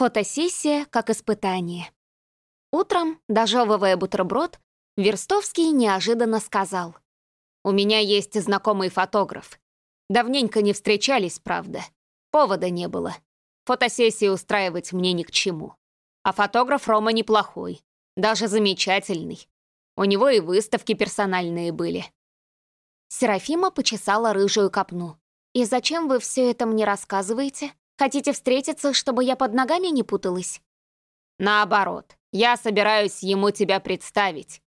Фотосессия как испытание. Утром, дожевывая бутерброд, Верстовский неожиданно сказал. «У меня есть знакомый фотограф. Давненько не встречались, правда. Повода не было. Фотосессии устраивать мне ни к чему. А фотограф Рома неплохой, даже замечательный. У него и выставки персональные были». Серафима почесала рыжую копну. «И зачем вы все это мне рассказываете? Хотите встретиться, чтобы я под ногами не путалась?» «Наоборот, я собираюсь ему тебя представить».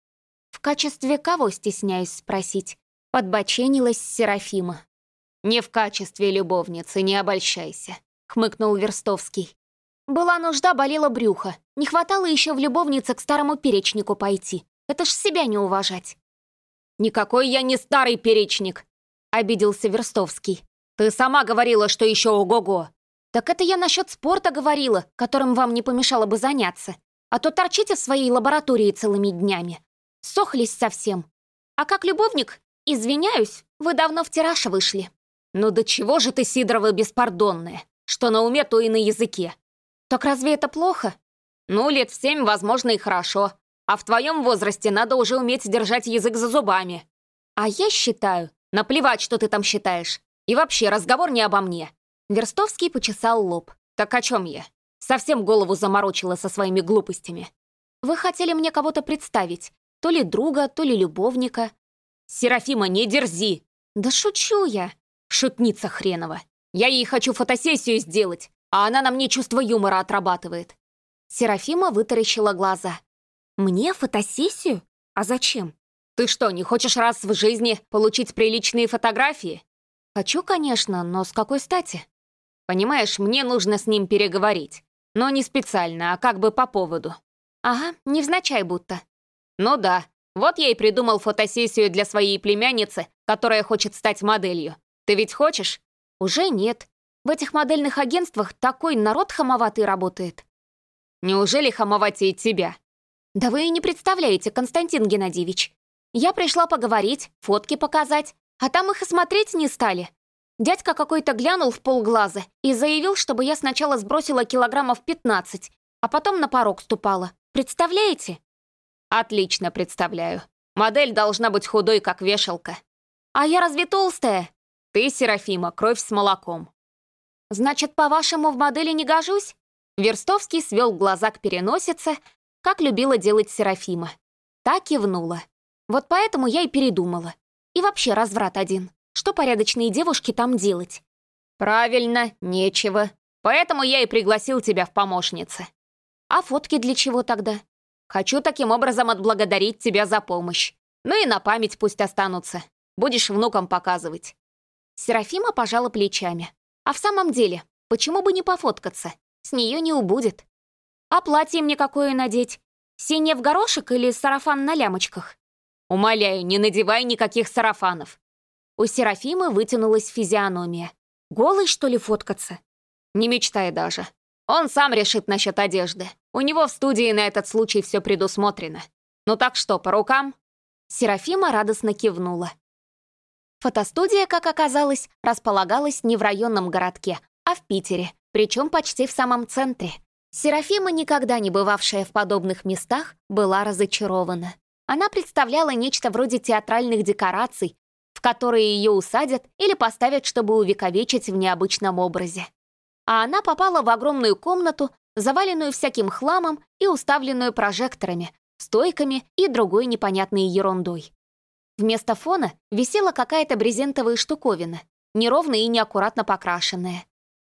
«В качестве кого, стесняюсь спросить?» Подбоченилась Серафима. «Не в качестве любовницы, не обольщайся», — хмыкнул Верстовский. «Была нужда, болело брюхо. Не хватало еще в любовнице к старому перечнику пойти. Это ж себя не уважать». «Никакой я не старый перечник», — обиделся Верстовский. «Ты сама говорила, что еще ого-го». «Так это я насчет спорта говорила, которым вам не помешало бы заняться. А то торчите в своей лаборатории целыми днями. Сохлись совсем. А как любовник, извиняюсь, вы давно в тираж вышли». «Ну до чего же ты, Сидорова, беспардонная? Что на уме, то и на языке». «Так разве это плохо?» «Ну, лет в семь, возможно, и хорошо. А в твоем возрасте надо уже уметь держать язык за зубами. А я считаю, наплевать, что ты там считаешь. И вообще, разговор не обо мне. Верстовский почесал лоб. Так о чем я? Совсем голову заморочила со своими глупостями. Вы хотели мне кого-то представить. То ли друга, то ли любовника. Серафима, не дерзи! Да шучу я. Шутница хренова. Я ей хочу фотосессию сделать, а она на мне чувство юмора отрабатывает. Серафима вытаращила глаза. Мне фотосессию? А зачем? Ты что, не хочешь раз в жизни получить приличные фотографии? Хочу, конечно, но с какой стати? Понимаешь, мне нужно с ним переговорить. Но не специально, а как бы по поводу. Ага, невзначай будто. Ну да, вот я и придумал фотосессию для своей племянницы, которая хочет стать моделью. Ты ведь хочешь? Уже нет. В этих модельных агентствах такой народ хамоватый работает. Неужели хамоватее тебя? «Да вы и не представляете, Константин Геннадьевич. Я пришла поговорить, фотки показать, а там их и смотреть не стали. Дядька какой-то глянул в полглаза и заявил, чтобы я сначала сбросила килограммов 15, а потом на порог ступала. Представляете?» «Отлично представляю. Модель должна быть худой, как вешалка». «А я разве толстая?» «Ты, Серафима, кровь с молоком». «Значит, по-вашему, в модели не гожусь?» Верстовский свел глаза к переносице, как любила делать Серафима. Так кивнула. Вот поэтому я и передумала. И вообще разврат один. Что порядочные девушки там делать? Правильно, нечего. Поэтому я и пригласил тебя в помощницы. А фотки для чего тогда? Хочу таким образом отблагодарить тебя за помощь. Ну и на память пусть останутся. Будешь внукам показывать. Серафима пожала плечами. А в самом деле, почему бы не пофоткаться? С нее не убудет. А платье мне какое надеть? Синее в горошек или сарафан на лямочках? Умоляю, не надевай никаких сарафанов. У Серафимы вытянулась физиономия. Голый, что ли, фоткаться? Не мечтай даже. Он сам решит насчет одежды. У него в студии на этот случай все предусмотрено. Ну так что, по рукам? Серафима радостно кивнула. Фотостудия, как оказалось, располагалась не в районном городке, а в Питере, причем почти в самом центре. Серафима, никогда не бывавшая в подобных местах, была разочарована. Она представляла нечто вроде театральных декораций, в которые ее усадят или поставят, чтобы увековечить в необычном образе. А она попала в огромную комнату, заваленную всяким хламом и уставленную прожекторами, стойками и другой непонятной ерундой. Вместо фона висела какая-то брезентовая штуковина, неровная и неаккуратно покрашенная.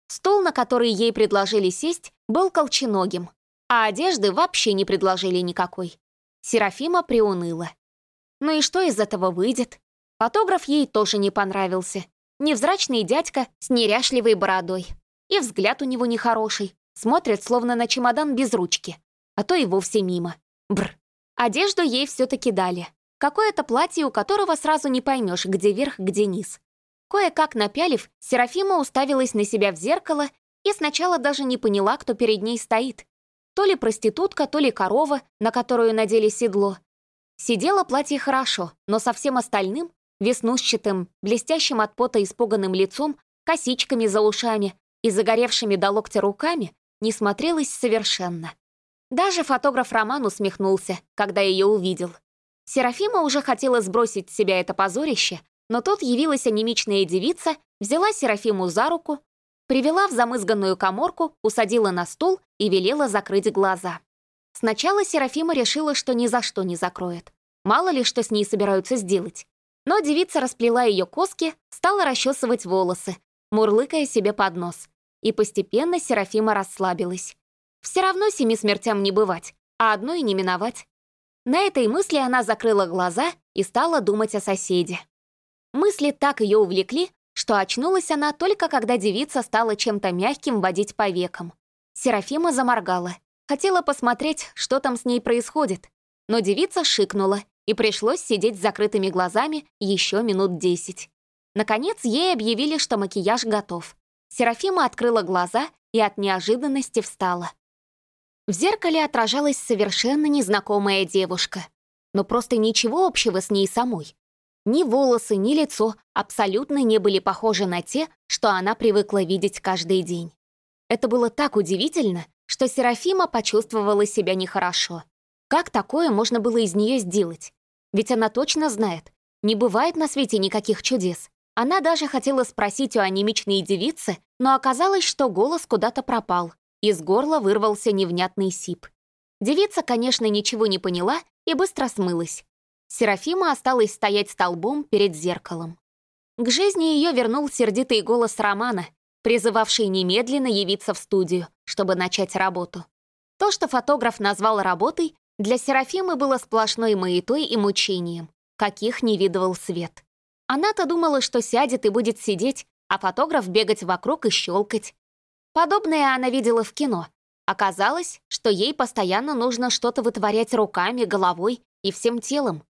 Стол, на который ей предложили сесть, был колченогим, а одежды вообще не предложили никакой. Серафима приуныла. Ну и что из этого выйдет? Фотограф ей тоже не понравился. Невзрачный дядька с неряшливой бородой. И взгляд у него нехороший. Смотрит, словно на чемодан без ручки. А то и вовсе мимо. Бр. Одежду ей все-таки дали. Какое-то платье, у которого сразу не поймешь, где верх, где низ. Кое-как напялив, Серафима уставилась на себя в зеркало и сначала даже не поняла, кто перед ней стоит. То ли проститутка, то ли корова, на которую надели седло. Сидело платье хорошо, но со всем остальным, веснушчатым, блестящим от пота испуганным лицом, косичками за ушами и загоревшими до локтя руками, не смотрелась совершенно. Даже фотограф Роман усмехнулся, когда ее увидел. Серафима уже хотела сбросить с себя это позорище, но тут явилась анемичная девица, взяла Серафиму за руку, привела в замызганную коморку, усадила на стул и велела закрыть глаза. Сначала Серафима решила, что ни за что не закроет. Мало ли, что с ней собираются сделать. Но девица расплела ее коски, стала расчесывать волосы, мурлыкая себе под нос. И постепенно Серафима расслабилась. Все равно семи смертям не бывать, а одной не миновать. На этой мысли она закрыла глаза и стала думать о соседе. Мысли так ее увлекли, что очнулась она только когда девица стала чем-то мягким водить по векам. Серафима заморгала. Хотела посмотреть, что там с ней происходит. Но девица шикнула, и пришлось сидеть с закрытыми глазами еще минут десять. Наконец, ей объявили, что макияж готов. Серафима открыла глаза и от неожиданности встала. В зеркале отражалась совершенно незнакомая девушка. Но просто ничего общего с ней самой. Ни волосы, ни лицо абсолютно не были похожи на те, что она привыкла видеть каждый день. Это было так удивительно, что Серафима почувствовала себя нехорошо. Как такое можно было из нее сделать? Ведь она точно знает, не бывает на свете никаких чудес. Она даже хотела спросить у анемичной девицы, но оказалось, что голос куда-то пропал. Из горла вырвался невнятный сип. Девица, конечно, ничего не поняла и быстро смылась. Серафима осталась стоять столбом перед зеркалом. К жизни ее вернул сердитый голос Романа, призывавший немедленно явиться в студию, чтобы начать работу. То, что фотограф назвал работой, для Серафимы было сплошной маятой и мучением, каких не видывал свет. Она-то думала, что сядет и будет сидеть, а фотограф бегать вокруг и щелкать. Подобное она видела в кино. Оказалось, что ей постоянно нужно что-то вытворять руками, головой и всем телом.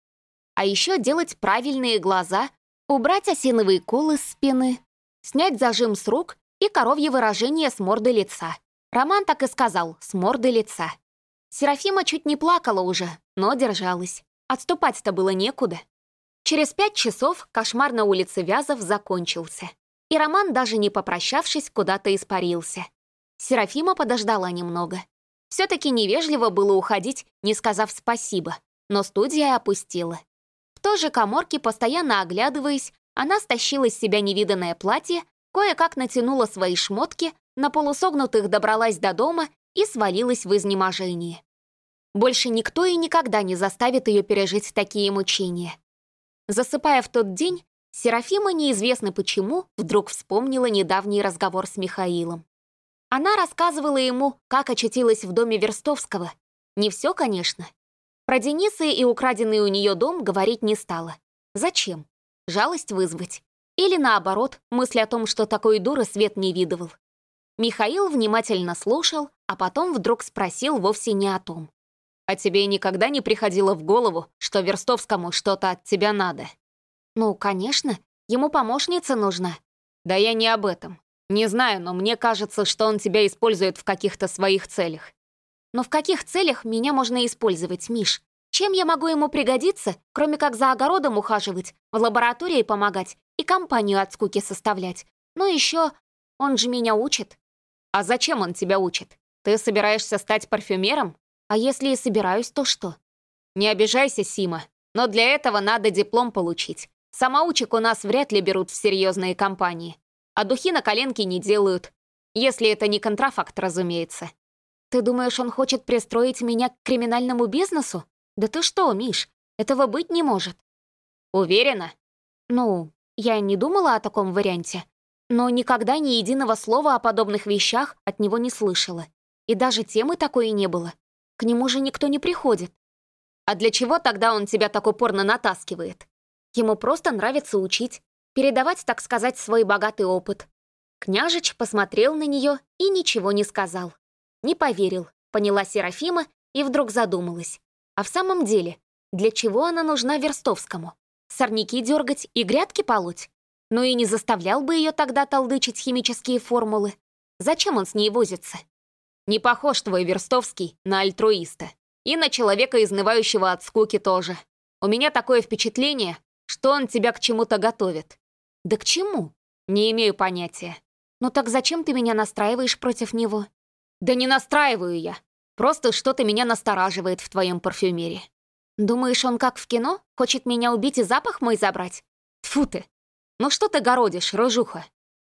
А еще делать правильные глаза, убрать осиновые колы с спины, снять зажим с рук и коровье выражение с морды лица. Роман так и сказал «с морды лица». Серафима чуть не плакала уже, но держалась. Отступать-то было некуда. Через пять часов кошмар на улице Вязов закончился. И Роман, даже не попрощавшись, куда-то испарился. Серафима подождала немного. Все-таки невежливо было уходить, не сказав спасибо, но студия опустила той же коморке, постоянно оглядываясь, она стащила с себя невиданное платье, кое-как натянула свои шмотки, на полусогнутых добралась до дома и свалилась в изнеможении. Больше никто и никогда не заставит ее пережить такие мучения. Засыпая в тот день, Серафима, неизвестно почему, вдруг вспомнила недавний разговор с Михаилом. Она рассказывала ему, как очутилась в доме Верстовского. Не все, конечно, про Дениса и украденный у нее дом говорить не стала. Зачем? Жалость вызвать. Или наоборот, мысль о том, что такой дуры свет не видывал. Михаил внимательно слушал, а потом вдруг спросил вовсе не о том. «А тебе никогда не приходило в голову, что Верстовскому что-то от тебя надо?» «Ну, конечно. Ему помощница нужна». «Да я не об этом. Не знаю, но мне кажется, что он тебя использует в каких-то своих целях. Но в каких целях меня можно использовать, Миш? Чем я могу ему пригодиться, кроме как за огородом ухаживать, в лаборатории помогать и компанию от скуки составлять? Ну еще, он же меня учит. А зачем он тебя учит? Ты собираешься стать парфюмером? А если и собираюсь, то что? Не обижайся, Сима, но для этого надо диплом получить. Самоучек у нас вряд ли берут в серьезные компании. А духи на коленке не делают. Если это не контрафакт, разумеется. Ты думаешь, он хочет пристроить меня к криминальному бизнесу? Да ты что, Миш, этого быть не может. Уверена? Ну, я не думала о таком варианте, но никогда ни единого слова о подобных вещах от него не слышала. И даже темы такой и не было. К нему же никто не приходит. А для чего тогда он тебя так упорно натаскивает? Ему просто нравится учить, передавать, так сказать, свой богатый опыт. Княжич посмотрел на нее и ничего не сказал. Не поверил, поняла Серафима и вдруг задумалась. А в самом деле, для чего она нужна Верстовскому? Сорняки дергать и грядки полоть? Ну и не заставлял бы ее тогда толдычить химические формулы. Зачем он с ней возится? Не похож твой Верстовский на альтруиста. И на человека, изнывающего от скуки тоже. У меня такое впечатление, что он тебя к чему-то готовит. Да к чему? Не имею понятия. Ну так зачем ты меня настраиваешь против него? Да не настраиваю я. Просто что-то меня настораживает в твоем парфюмере. Думаешь, он как в кино? Хочет меня убить и запах мой забрать? Тфу ты. Ну что ты городишь, рыжуха?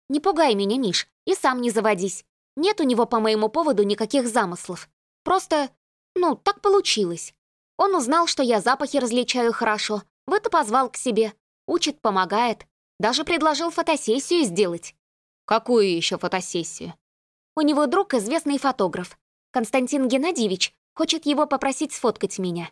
Не пугай меня, Миш, и сам не заводись. Нет у него по моему поводу никаких замыслов. Просто, ну, так получилось. Он узнал, что я запахи различаю хорошо, вот и позвал к себе. Учит, помогает. Даже предложил фотосессию сделать. Какую еще фотосессию? У него друг известный фотограф. Константин Геннадьевич хочет его попросить сфоткать меня.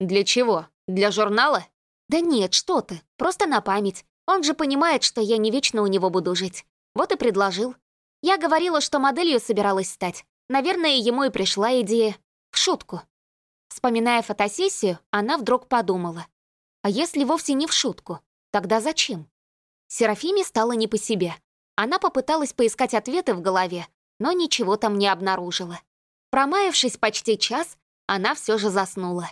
Для чего? Для журнала? Да нет, что ты, просто на память. Он же понимает, что я не вечно у него буду жить. Вот и предложил. Я говорила, что моделью собиралась стать. Наверное, ему и пришла идея. В шутку. Вспоминая фотосессию, она вдруг подумала. А если вовсе не в шутку? Тогда зачем? Серафиме стало не по себе. Она попыталась поискать ответы в голове, но ничего там не обнаружила. Промаявшись почти час, она все же заснула.